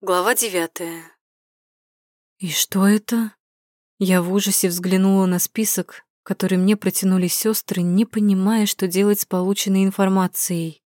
Глава девятая. «И что это?» Я в ужасе взглянула на список, который мне протянули сестры, не понимая, что делать с полученной информацией.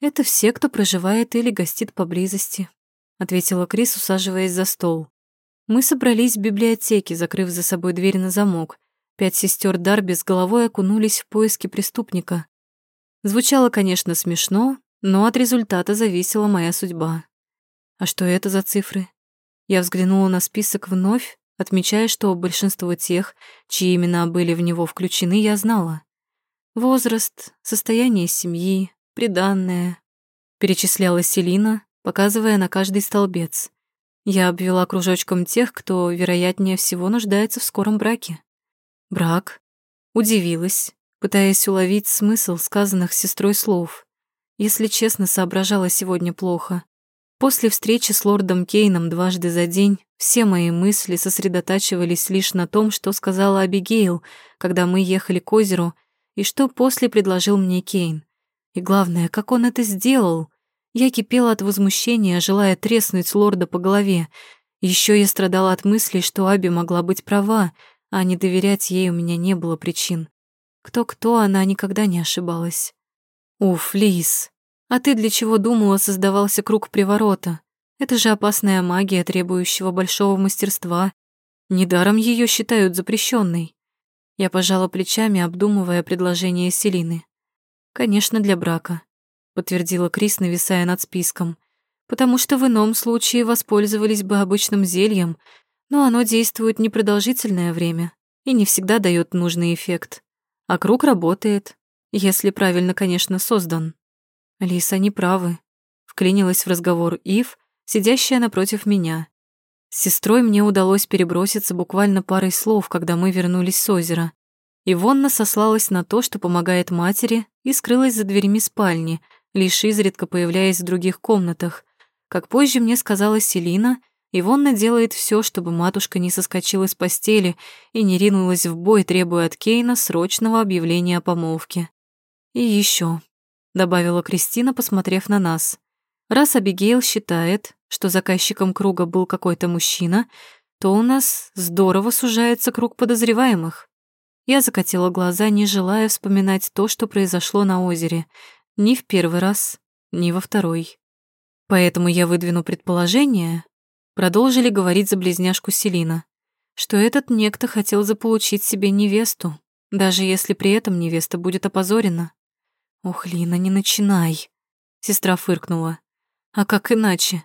«Это все, кто проживает или гостит поблизости», — ответила Крис, усаживаясь за стол. Мы собрались в библиотеке, закрыв за собой дверь на замок. Пять сестер Дарби с головой окунулись в поиски преступника. Звучало, конечно, смешно, но от результата зависела моя судьба. А что это за цифры? Я взглянула на список вновь, отмечая, что большинство тех, чьи имена были в него включены, я знала. Возраст, состояние семьи, приданное. Перечисляла Селина, показывая на каждый столбец. Я обвела кружочком тех, кто, вероятнее всего, нуждается в скором браке. Брак. Удивилась, пытаясь уловить смысл сказанных сестрой слов. Если честно, соображала сегодня плохо. После встречи с лордом Кейном дважды за день все мои мысли сосредотачивались лишь на том, что сказала Абигейл, когда мы ехали к озеру, и что после предложил мне Кейн. И главное, как он это сделал. Я кипела от возмущения, желая треснуть лорда по голове. Еще я страдала от мысли, что Аби могла быть права, а не доверять ей у меня не было причин. Кто-кто, она никогда не ошибалась. Уф, Лис, а ты для чего думала, создавался круг приворота? Это же опасная магия, требующего большого мастерства. Недаром ее считают запрещенной. Я пожала плечами, обдумывая предложение Селины. Конечно, для брака, подтвердила Крис, нависая над списком. Потому что в ином случае воспользовались бы обычным зельем, но оно действует непродолжительное время и не всегда дает нужный эффект. А круг работает, если правильно, конечно, создан. Лиса не правы. Вклинилась в разговор Ив, сидящая напротив меня. С сестрой мне удалось переброситься буквально парой слов, когда мы вернулись с озера. Ивонна сослалась на то, что помогает матери, и скрылась за дверьми спальни, лишь изредка появляясь в других комнатах. Как позже мне сказала Селина, Ивонна делает все, чтобы матушка не соскочила с постели и не ринулась в бой, требуя от Кейна срочного объявления о помолвке. И еще добавила Кристина, посмотрев на нас. Раз Абигейл считает, что заказчиком круга был какой-то мужчина, то у нас здорово сужается круг подозреваемых. Я закатила глаза, не желая вспоминать то, что произошло на озере, ни в первый раз, ни во второй. Поэтому я выдвину предположение, продолжили говорить за близняшку Селина, что этот некто хотел заполучить себе невесту, даже если при этом невеста будет опозорена. «Ох, Лина, не начинай!» Сестра фыркнула. «А как иначе?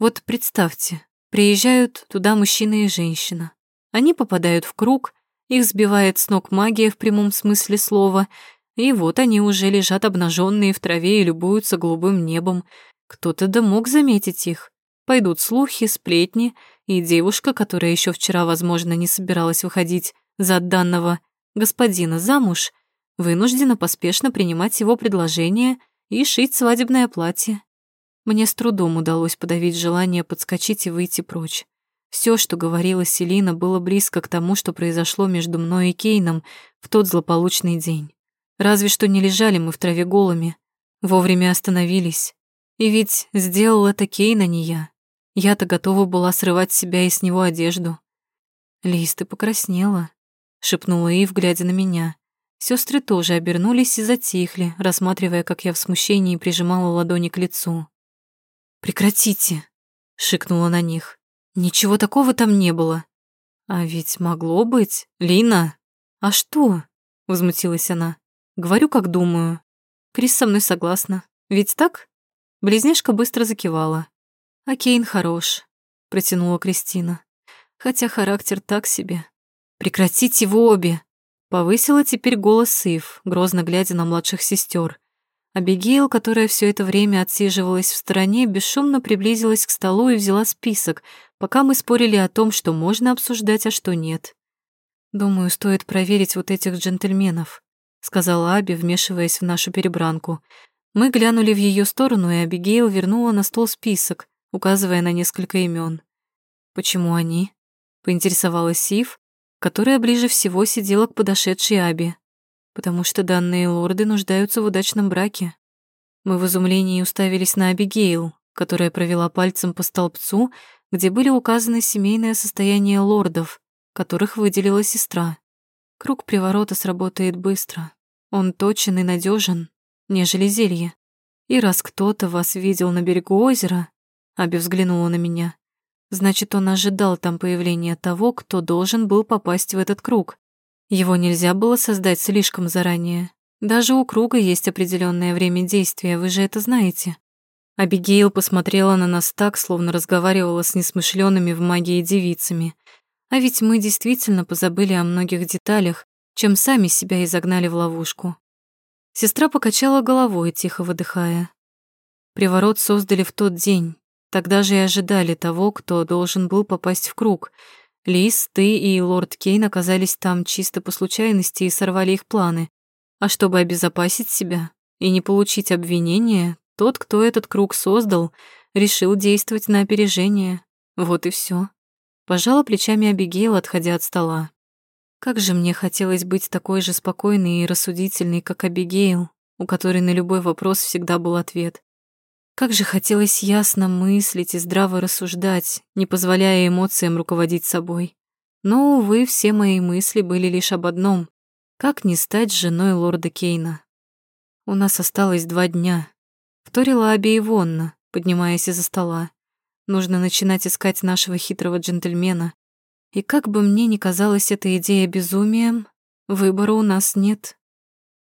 Вот представьте, приезжают туда мужчина и женщина. Они попадают в круг, их сбивает с ног магия в прямом смысле слова, и вот они уже лежат обнаженные в траве и любуются голубым небом. Кто-то да мог заметить их. Пойдут слухи, сплетни, и девушка, которая еще вчера, возможно, не собиралась выходить за данного господина замуж, вынуждена поспешно принимать его предложение и шить свадебное платье. Мне с трудом удалось подавить желание подскочить и выйти прочь. Все, что говорила Селина, было близко к тому, что произошло между мной и Кейном в тот злополучный день. Разве что не лежали мы в траве голыми, вовремя остановились. И ведь сделал это Кейн, а не я. Я-то готова была срывать себя и с него одежду. «Лиз, ты покраснела», — шепнула Ив, глядя на меня. Сестры тоже обернулись и затихли, рассматривая, как я в смущении прижимала ладони к лицу. «Прекратите!» — шикнула на них. «Ничего такого там не было». «А ведь могло быть. Лина!» «А что?» — возмутилась она. «Говорю, как думаю. Крис со мной согласна. Ведь так?» Близняшка быстро закивала. «А Кейн хорош», — протянула Кристина. «Хотя характер так себе». «Прекратите вы обе!» Повысила теперь голос Ив, грозно глядя на младших сестер. Абигейл, которая все это время отсиживалась в стороне, бесшумно приблизилась к столу и взяла список, пока мы спорили о том, что можно обсуждать, а что нет. «Думаю, стоит проверить вот этих джентльменов», — сказала Аби, вмешиваясь в нашу перебранку. Мы глянули в ее сторону, и Абигейл вернула на стол список, указывая на несколько имен. «Почему они?» — поинтересовалась Сив, которая ближе всего сидела к подошедшей Аби, потому что данные лорды нуждаются в удачном браке. Мы в изумлении уставились на Абигейл, которая провела пальцем по столбцу, где были указаны семейное состояние лордов, которых выделила сестра. Круг приворота сработает быстро. Он точен и надежен, нежели зелье. И раз кто-то вас видел на берегу озера, Аби взглянула на меня, значит, он ожидал там появления того, кто должен был попасть в этот круг. Его нельзя было создать слишком заранее. Даже у круга есть определенное время действия, вы же это знаете. Абигейл посмотрела на нас так, словно разговаривала с несмышленными в магии девицами. А ведь мы действительно позабыли о многих деталях, чем сами себя и загнали в ловушку. Сестра покачала головой, тихо выдыхая. Приворот создали в тот день. Тогда же и ожидали того, кто должен был попасть в круг. Лис, ты и лорд Кейн оказались там чисто по случайности и сорвали их планы. А чтобы обезопасить себя и не получить обвинения, тот, кто этот круг создал, решил действовать на опережение. Вот и все. Пожала плечами Абигейл, отходя от стола. Как же мне хотелось быть такой же спокойной и рассудительной, как Абигейл, у которой на любой вопрос всегда был ответ. Как же хотелось ясно мыслить и здраво рассуждать, не позволяя эмоциям руководить собой. Но, увы, все мои мысли были лишь об одном — как не стать женой лорда Кейна. У нас осталось два дня. Вторила Аби Ивонна, поднимаясь из-за стола. Нужно начинать искать нашего хитрого джентльмена, и как бы мне ни казалась эта идея безумием, выбора у нас нет.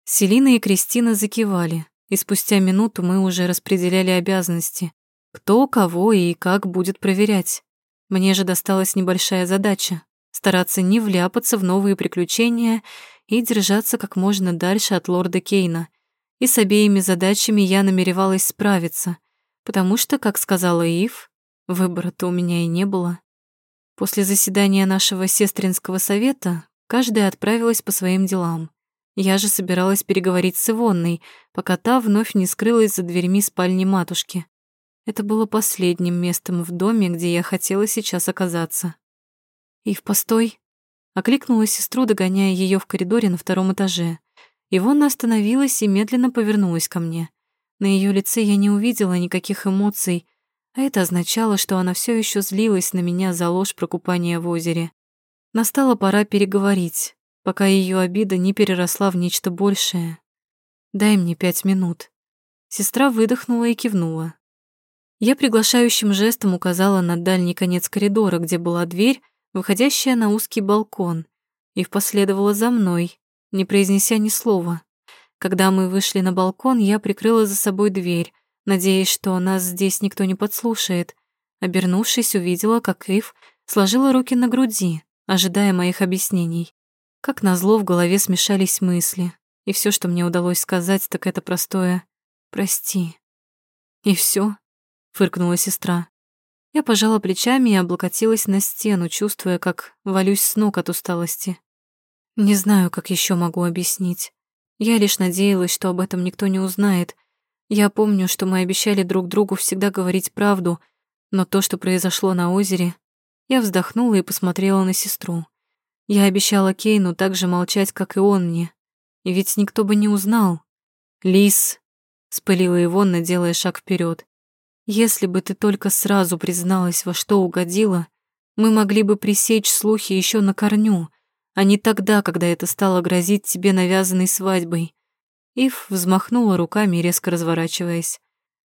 Селина и Кристина закивали, и спустя минуту мы уже распределяли обязанности, кто, кого и как будет проверять. Мне же досталась небольшая задача — стараться не вляпаться в новые приключения и держаться как можно дальше от лорда Кейна. И с обеими задачами я намеревалась справиться, потому что, как сказала Ив, выбора-то у меня и не было. После заседания нашего сестринского совета каждая отправилась по своим делам. Я же собиралась переговорить с Ивонной, пока та вновь не скрылась за дверьми спальни матушки. Это было последним местом в доме, где я хотела сейчас оказаться. «Ив, постой!» — окликнула сестру, догоняя ее в коридоре на втором этаже. Ивонна остановилась и медленно повернулась ко мне. На ее лице я не увидела никаких эмоций, а это означало, что она все еще злилась на меня за ложь про купание в озере. Настала пора переговорить, пока ее обида не переросла в нечто большее. «Дай мне пять минут». Сестра выдохнула и кивнула. Я приглашающим жестом указала на дальний конец коридора, где была дверь, выходящая на узкий балкон, и последовала за мной, не произнеся ни слова. Когда мы вышли на балкон, я прикрыла за собой дверь, надеясь, что нас здесь никто не подслушает. Обернувшись, увидела, как Ив сложила руки на груди, ожидая моих объяснений. Как назло в голове смешались мысли, и все, что мне удалось сказать, так это простое «прости». «И все? фыркнула сестра. Я пожала плечами и облокотилась на стену, чувствуя, как валюсь с ног от усталости. Не знаю, как еще могу объяснить. Я лишь надеялась, что об этом никто не узнает, я помню, что мы обещали друг другу всегда говорить правду, но то, что произошло на озере, я вздохнула и посмотрела на сестру. Я обещала Кейну так же молчать, как и он мне. И ведь никто бы не узнал. «Лис», — спылила Ивонна, делая шаг вперед. «Если бы ты только сразу призналась, во что угодила, мы могли бы пресечь слухи еще на корню, а не тогда, когда это стало грозить тебе навязанной свадьбой. Ив взмахнула руками, резко разворачиваясь.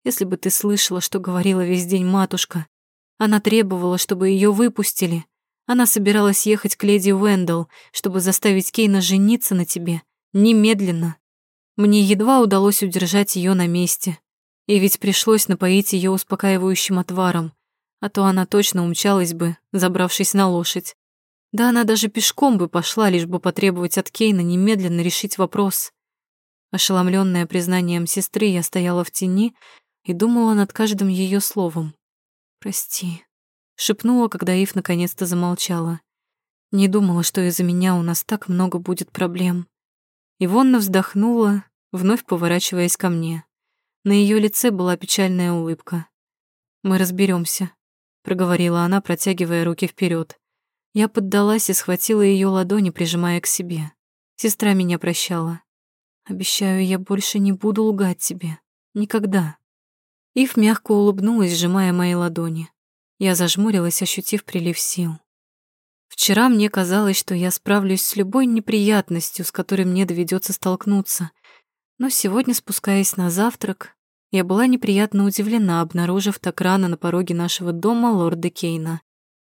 «Если бы ты слышала, что говорила весь день матушка. Она требовала, чтобы ее выпустили. Она собиралась ехать к леди Уэндалл, чтобы заставить Кейна жениться на тебе. Немедленно. Мне едва удалось удержать ее на месте. И ведь пришлось напоить ее успокаивающим отваром, а то она точно умчалась бы, забравшись на лошадь. Да она даже пешком бы пошла, лишь бы потребовать от Кейна немедленно решить вопрос. Ошеломленная признанием сестры, я стояла в тени и думала над каждым ее словом. «Прости», — шепнула, когда Ив наконец-то замолчала. «Не думала, что из-за меня у нас так много будет проблем». Ивонна вздохнула, вновь поворачиваясь ко мне. На ее лице была печальная улыбка. «Мы разберемся, проговорила она, протягивая руки вперед. Я поддалась и схватила ее ладони, прижимая к себе. Сестра меня прощала. Обещаю, я больше не буду лгать тебе. Никогда. Ив мягко улыбнулась, сжимая мои ладони. Я зажмурилась, ощутив прилив сил. Вчера мне казалось, что я справлюсь с любой неприятностью, с которой мне доведется столкнуться. Но сегодня, спускаясь на завтрак, я была неприятно удивлена, обнаружив так рано на пороге нашего дома лорда Кейна.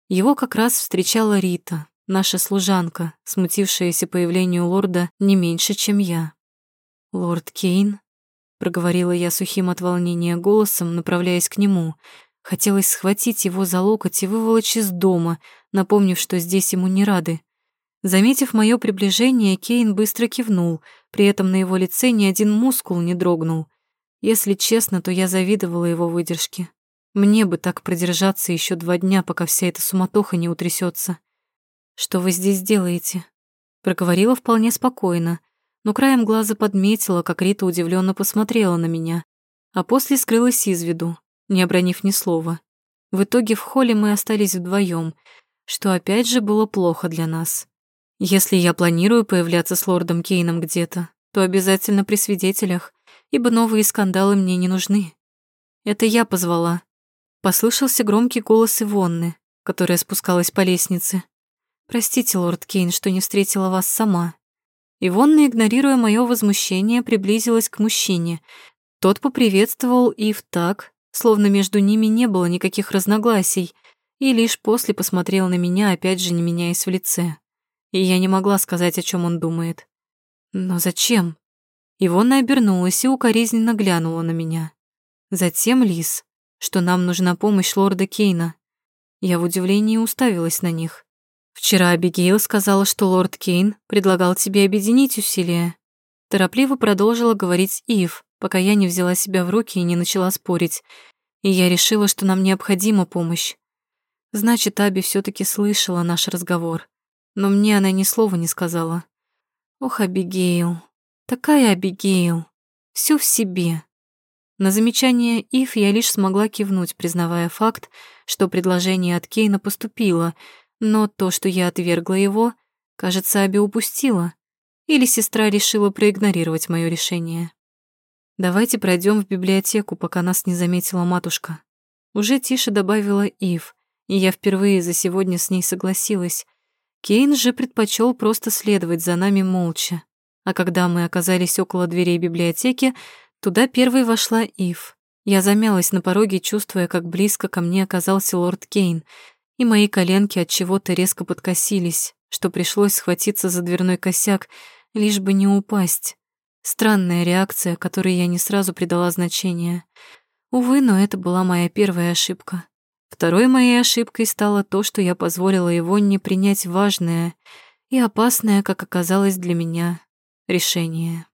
Его как раз встречала Рита, наша служанка, смутившаяся появлению лорда не меньше, чем я. «Лорд Кейн?» — проговорила я сухим от волнения голосом, направляясь к нему. Хотелось схватить его за локоть и выволочь из дома, напомнив, что здесь ему не рады. Заметив мое приближение, Кейн быстро кивнул, при этом на его лице ни один мускул не дрогнул. Если честно, то я завидовала его выдержке. Мне бы так продержаться еще два дня, пока вся эта суматоха не утрясется. «Что вы здесь делаете?» Проговорила вполне спокойно, но краем глаза подметила, как Рита удивленно посмотрела на меня, а после скрылась из виду, не обронив ни слова. В итоге в холле мы остались вдвоем, что опять же было плохо для нас. Если я планирую появляться с лордом Кейном где-то, то обязательно при свидетелях, ибо новые скандалы мне не нужны. Это я позвала. Послышался громкий голос Ивонны, которая спускалась по лестнице. «Простите, лорд Кейн, что не встретила вас сама». Ивонна, игнорируя мое возмущение, приблизилась к мужчине. Тот поприветствовал Ив так, словно между ними не было никаких разногласий, и лишь после посмотрел на меня, опять же не меняясь в лице. И я не могла сказать, о чем он думает. Но зачем? Ивонна обернулась и укоризненно глянула на меня. Затем Лис, что нам нужна помощь лорда Кейна. Я в удивлении уставилась на них. Вчера Абигейл сказала, что лорд Кейн предлагал тебе объединить усилия. Торопливо продолжила говорить Ив, пока я не взяла себя в руки и не начала спорить. И я решила, что нам необходима помощь. Значит, Аби все таки слышала наш разговор. Но мне она ни слова не сказала. Ох, Абигейл. Такая Абигейл. Всё в себе. На замечание Ив я лишь смогла кивнуть, признавая факт, что предложение от Кейна поступило, но то, что я отвергла его, кажется, Аби упустила. Или сестра решила проигнорировать мое решение. «Давайте пройдем в библиотеку, пока нас не заметила матушка». Уже тише добавила Ив, и я впервые за сегодня с ней согласилась. Кейн же предпочел просто следовать за нами молча. А когда мы оказались около дверей библиотеки, туда первой вошла Ив. Я замялась на пороге, чувствуя, как близко ко мне оказался лорд Кейн, и мои коленки от чего-то резко подкосились, что пришлось схватиться за дверной косяк, лишь бы не упасть. Странная реакция, которой я не сразу придала значения. Увы, но это была моя первая ошибка. Второй моей ошибкой стало то, что я позволила его не принять важное и опасное, как оказалось для меня, решение.